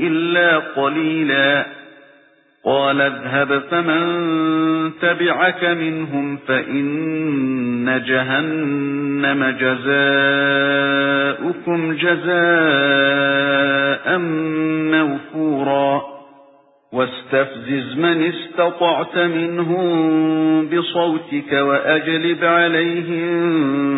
إِلَّا قَلِيلًا. قَالَ اذْهَبْ فَمَن تَبِعَكَ مِنْهُمْ فَإِنَّ جَهَنَّمَ جَزَاؤُكُمْ جَزَاءً مَّوْفُورًا. وَاسْتَفْزِزْ مَنِ اسْتَطَعْتَ مِنْهُم بِصَوْتِكَ وَأَجْلِبْ عَلَيْهِم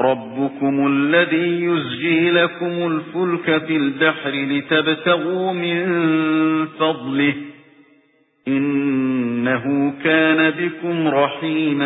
رَبُّكُمُ الَّذِي يُزْجِي لَكُمُ الْفُلْكَ فِي الْبَحْرِ لِتَبْتَغُوا مِنْ فَضْلِهِ إِنَّهُ كَانَ بِكُمْ رَحِيمًا